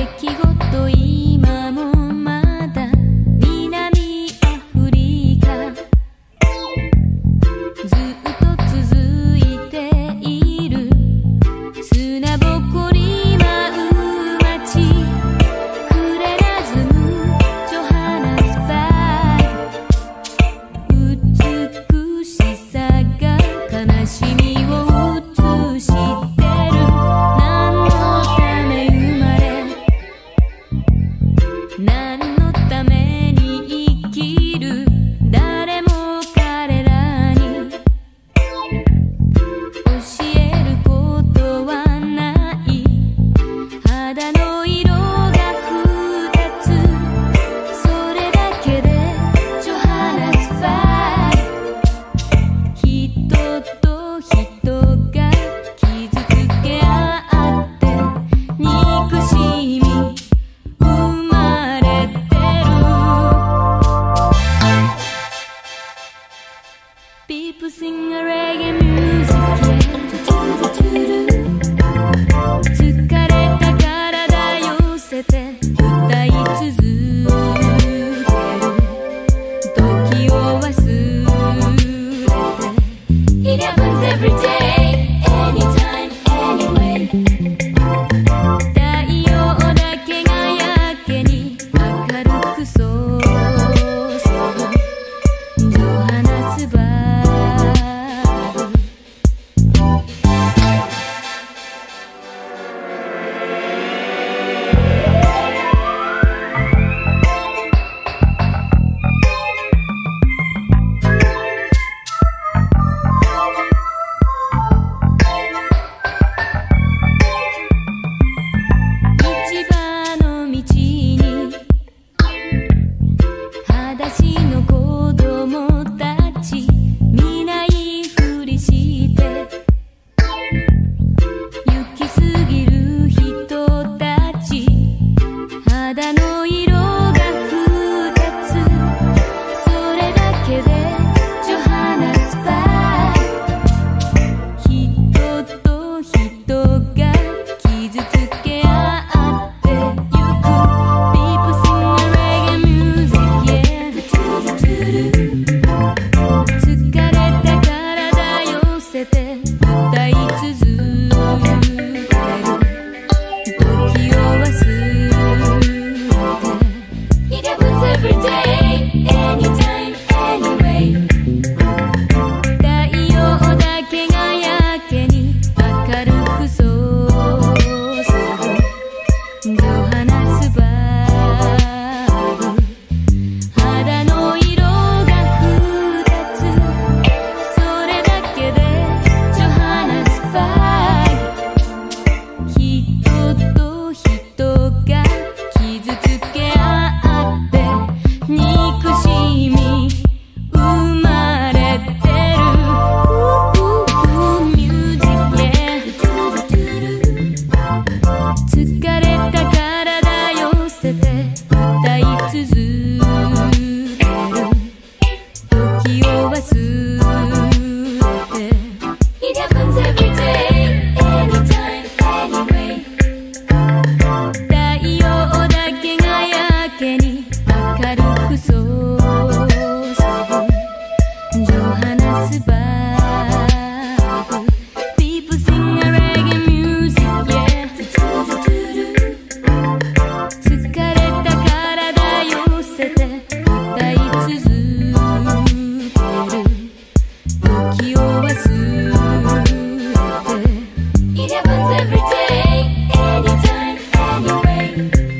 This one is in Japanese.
出来事今も Thank you.